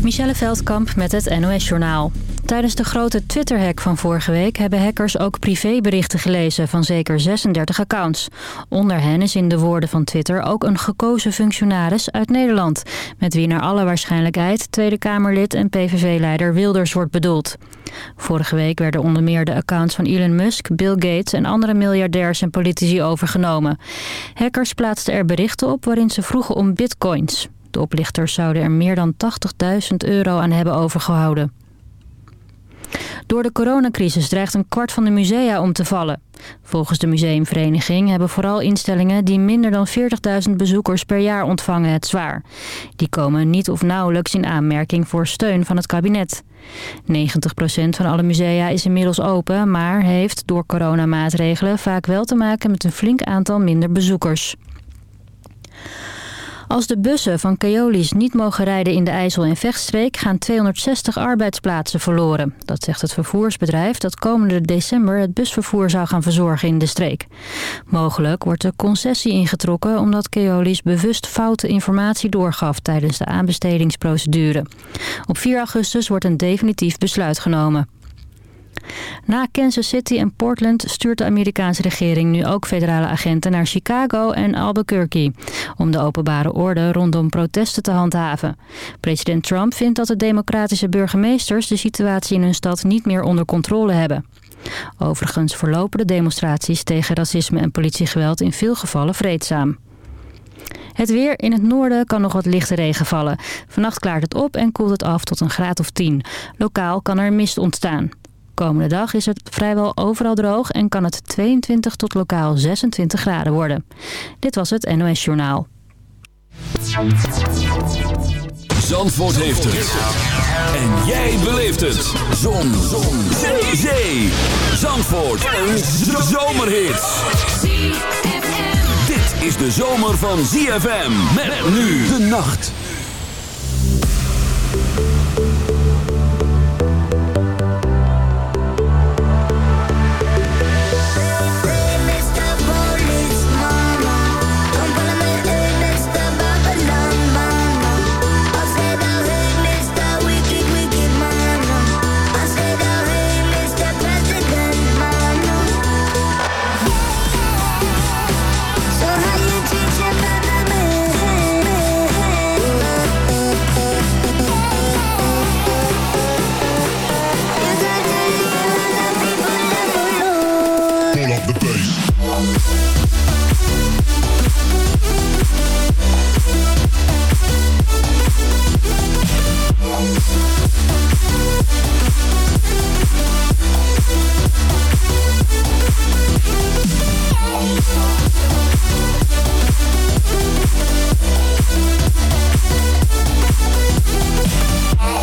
Michelle Veldkamp met het NOS-journaal. Tijdens de grote Twitter-hack van vorige week hebben hackers ook privéberichten gelezen van zeker 36 accounts. Onder hen is in de woorden van Twitter ook een gekozen functionaris uit Nederland, met wie naar alle waarschijnlijkheid Tweede Kamerlid en PVV-leider Wilders wordt bedoeld. Vorige week werden onder meer de accounts van Elon Musk, Bill Gates en andere miljardairs en politici overgenomen. Hackers plaatsten er berichten op waarin ze vroegen om bitcoins. De oplichters zouden er meer dan 80.000 euro aan hebben overgehouden. Door de coronacrisis dreigt een kwart van de musea om te vallen. Volgens de museumvereniging hebben vooral instellingen die minder dan 40.000 bezoekers per jaar ontvangen het zwaar. Die komen niet of nauwelijks in aanmerking voor steun van het kabinet. 90% van alle musea is inmiddels open, maar heeft door coronamaatregelen vaak wel te maken met een flink aantal minder bezoekers. Als de bussen van Keolis niet mogen rijden in de IJssel- en Vechtstreek... gaan 260 arbeidsplaatsen verloren. Dat zegt het vervoersbedrijf dat komende december... het busvervoer zou gaan verzorgen in de streek. Mogelijk wordt de concessie ingetrokken... omdat Keolis bewust foute informatie doorgaf... tijdens de aanbestedingsprocedure. Op 4 augustus wordt een definitief besluit genomen. Na Kansas City en Portland stuurt de Amerikaanse regering nu ook federale agenten naar Chicago en Albuquerque... om de openbare orde rondom protesten te handhaven. President Trump vindt dat de democratische burgemeesters de situatie in hun stad niet meer onder controle hebben. Overigens verlopen de demonstraties tegen racisme en politiegeweld in veel gevallen vreedzaam. Het weer in het noorden kan nog wat lichte regen vallen. Vannacht klaart het op en koelt het af tot een graad of 10. Lokaal kan er mist ontstaan. Komende dag is het vrijwel overal droog en kan het 22 tot lokaal 26 graden worden. Dit was het NOS Journaal. Zandvoort heeft het. En jij beleeft het. Zon. Zon. Zee. Zee. Zandvoort. Een zomerhit. Dit is de zomer van ZFM. Met nu de nacht.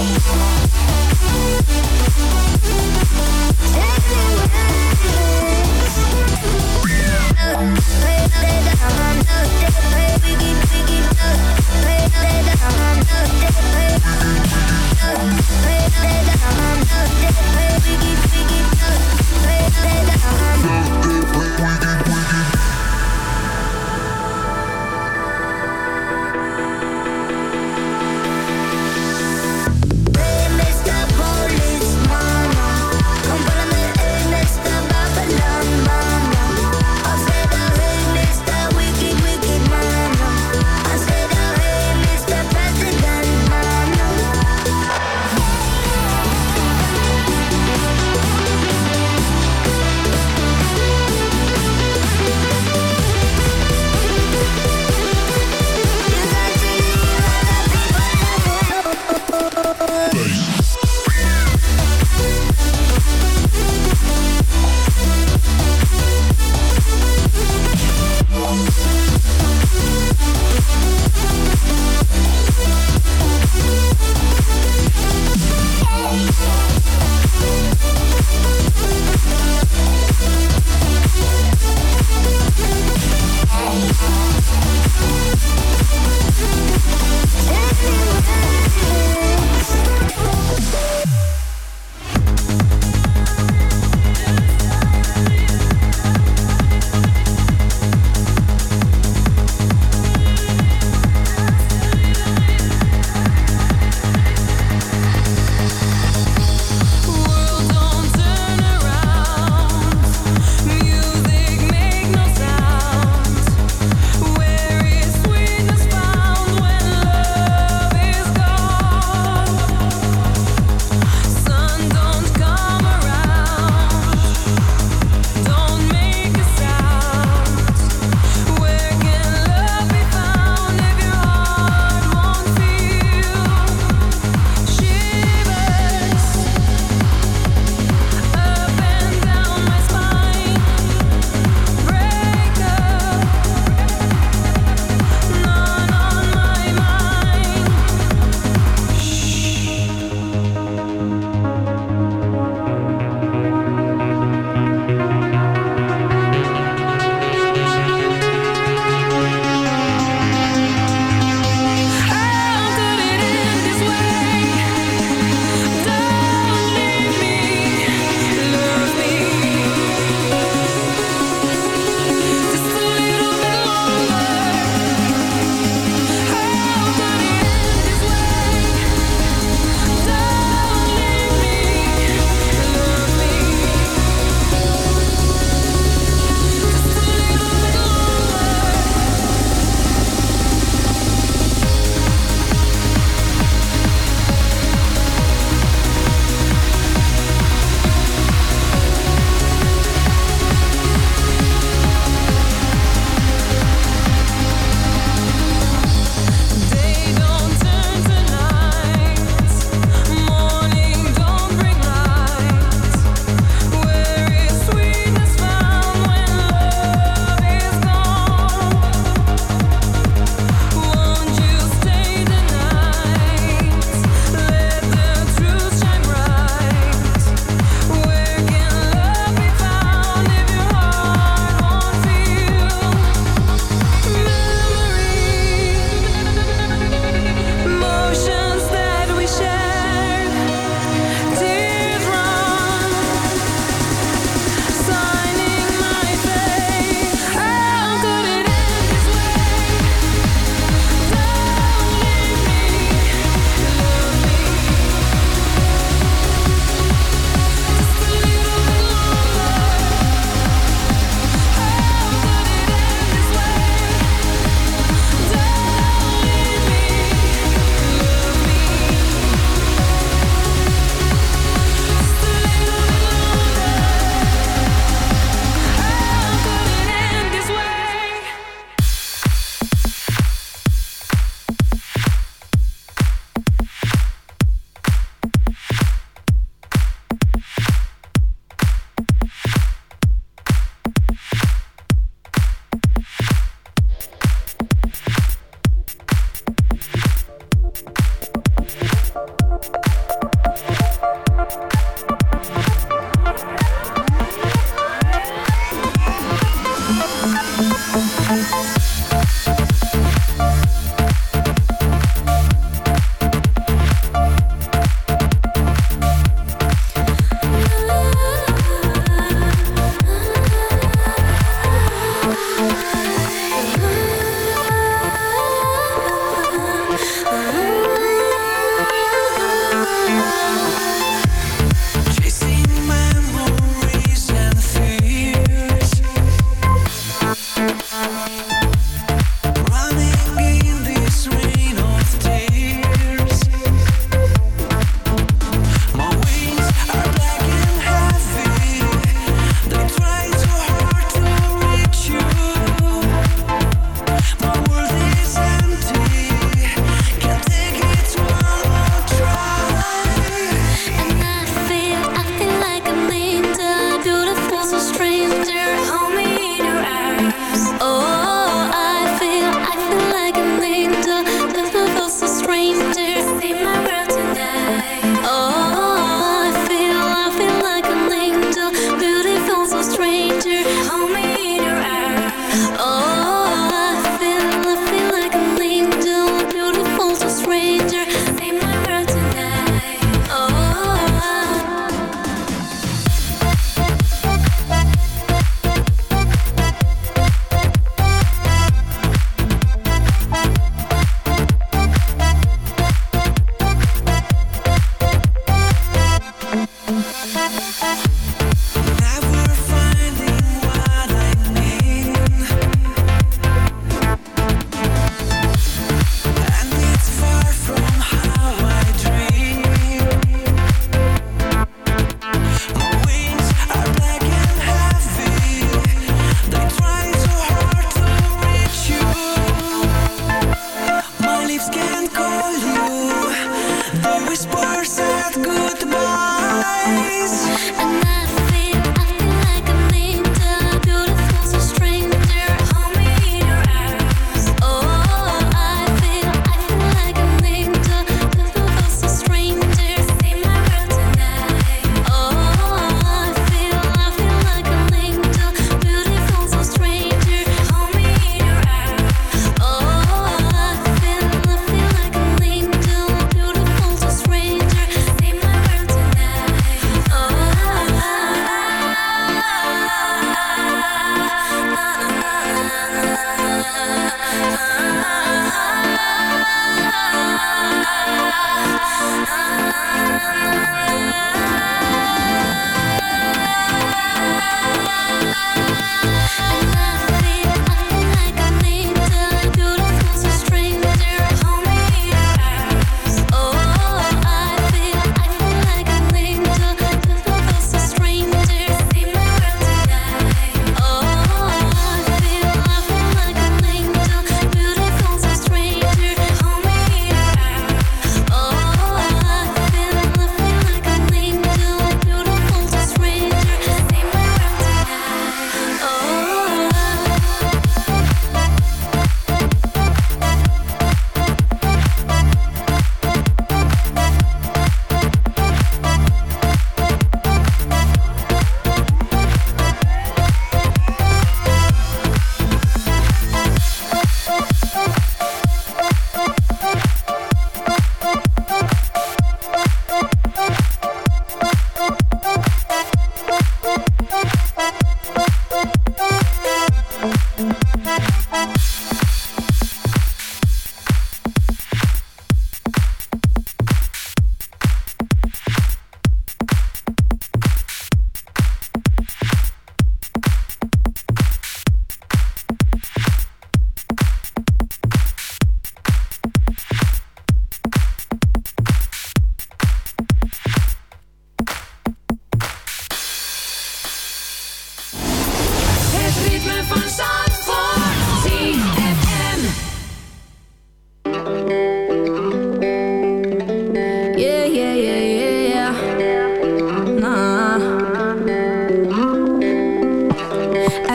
Wow.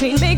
Me good,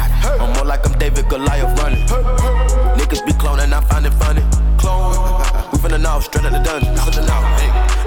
I'm more like I'm David Goliath running. Niggas be cloning, I find it funny. Clone, we finna know, straight out the dungeon. Know, hey.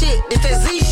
shit. It's Z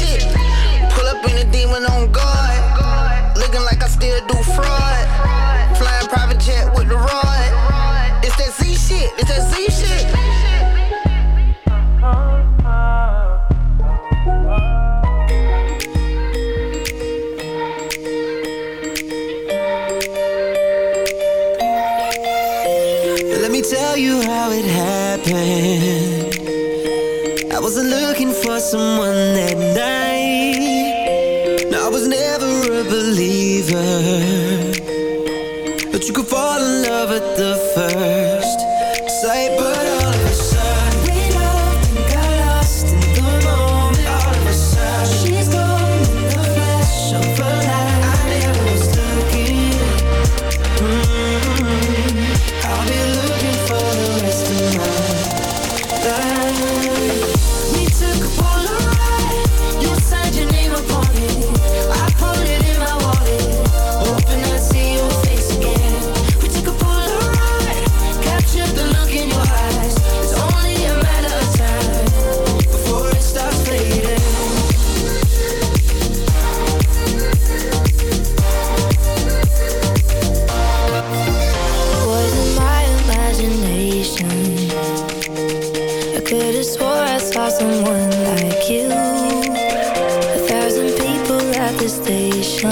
the station.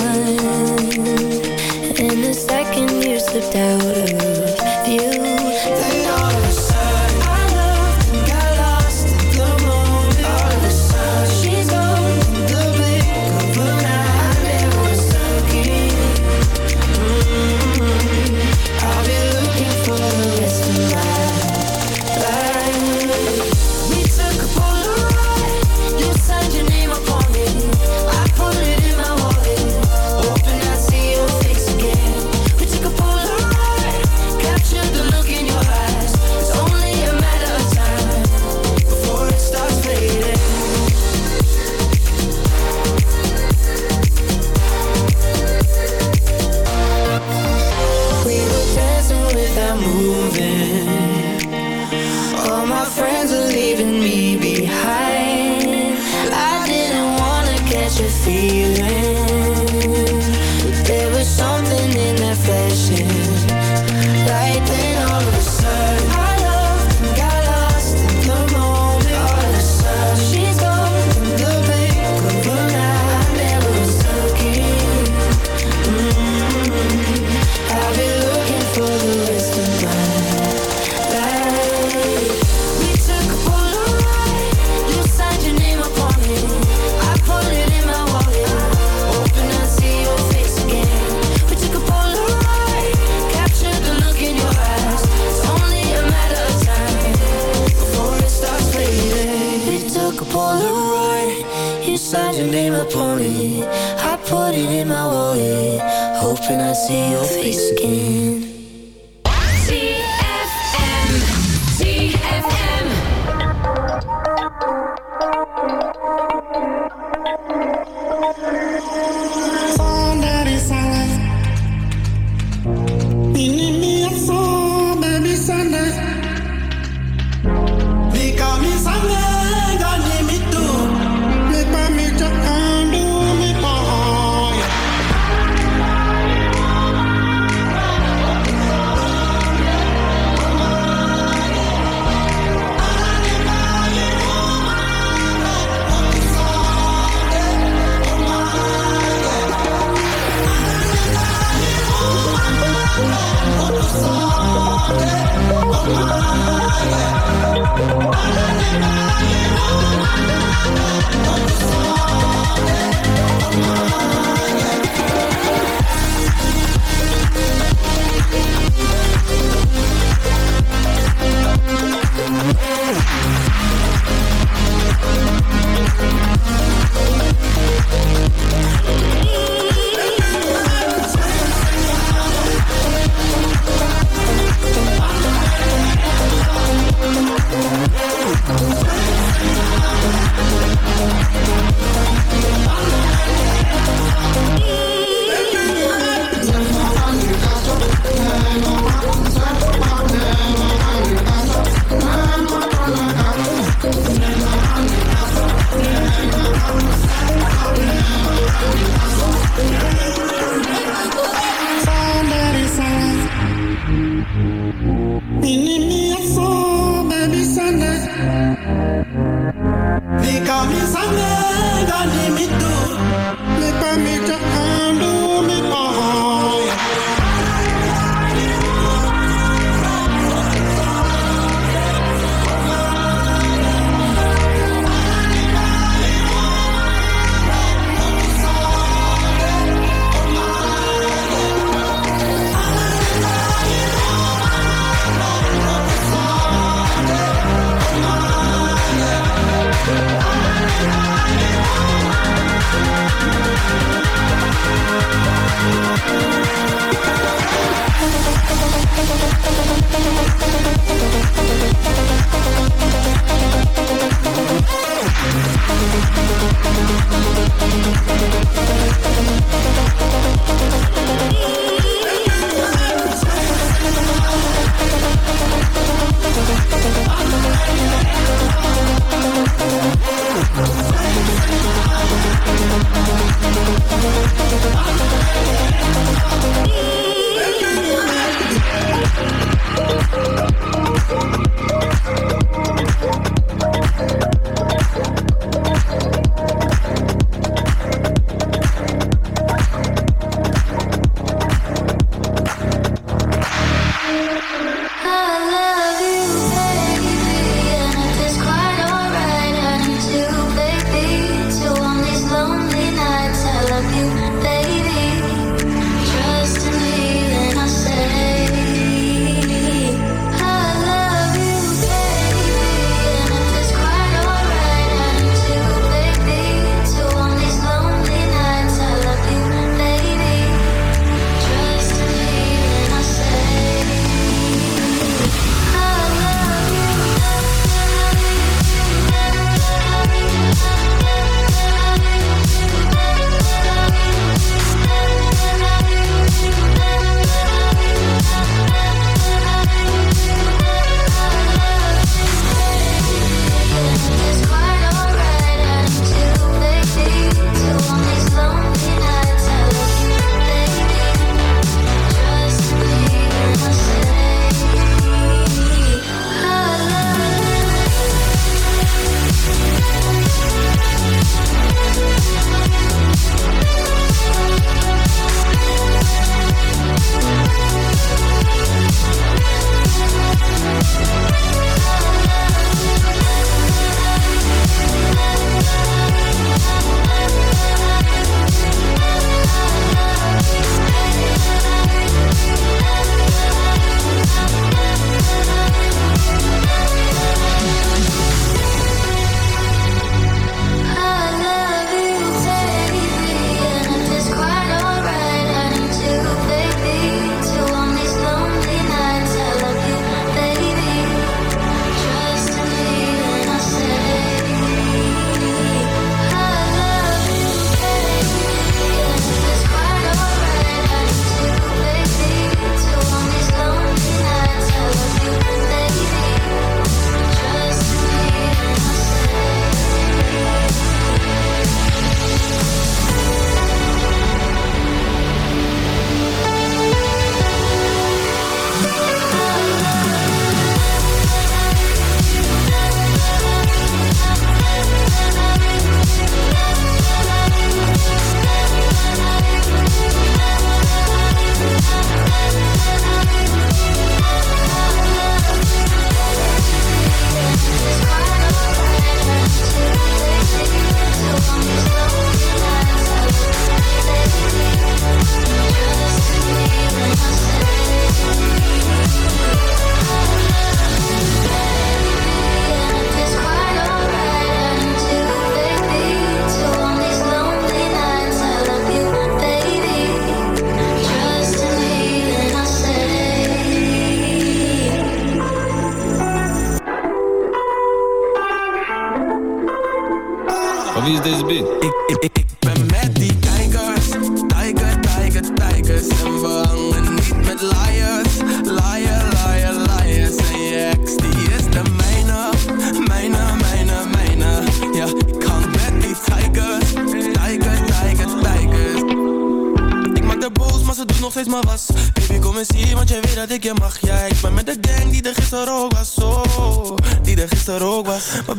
And the second you slipped out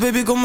baby kom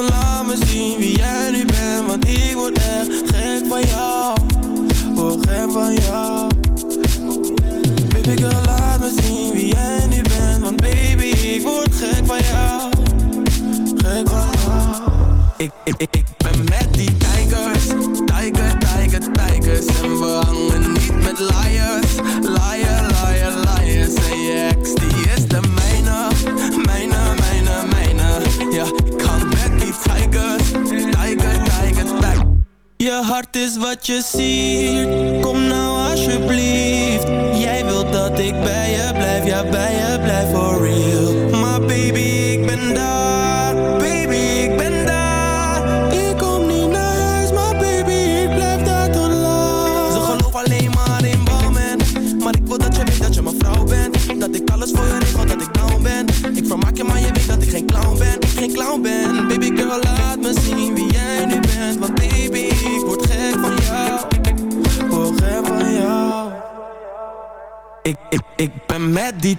met die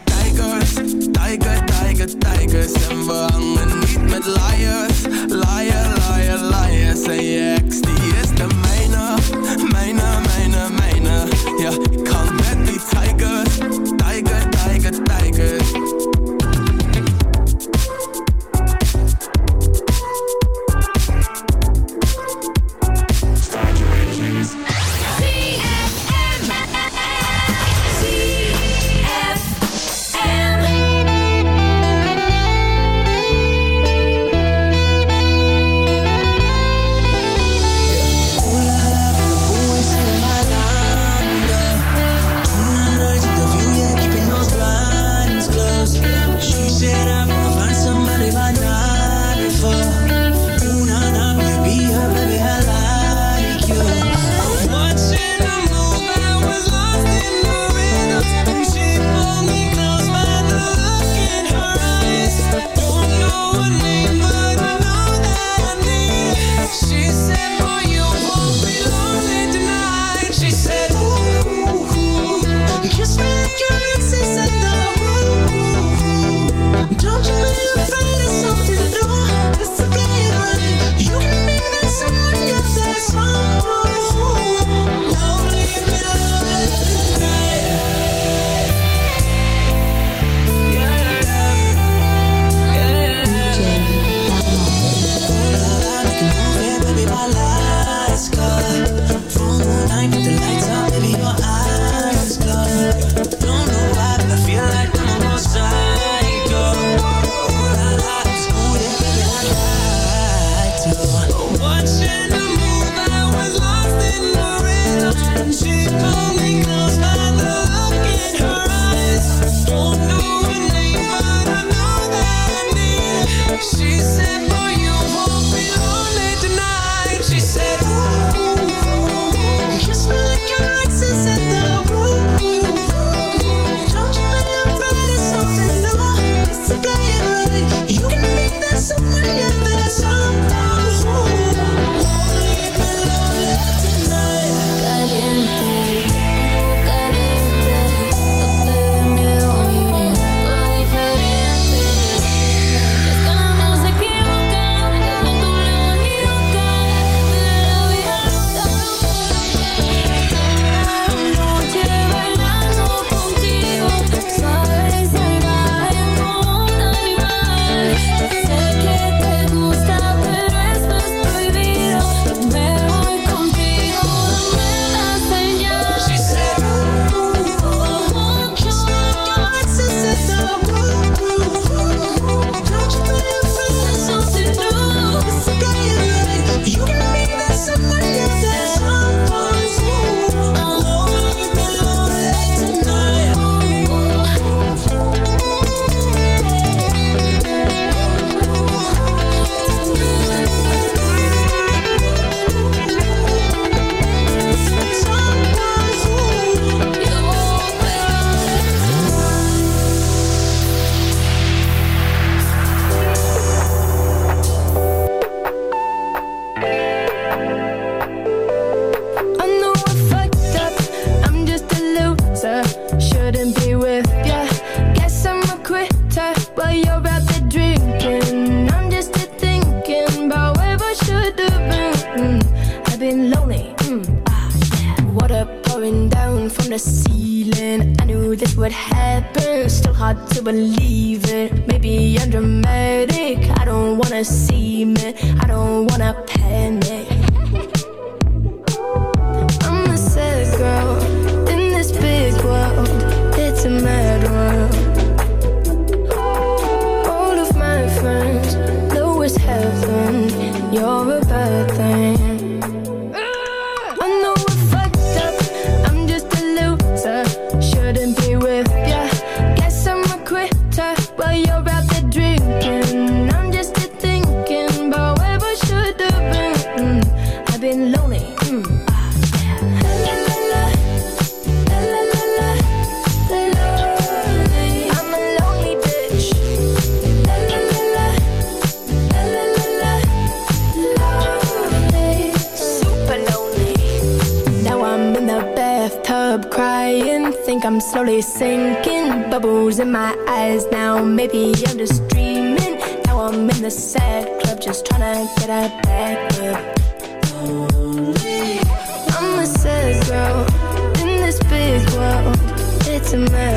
to my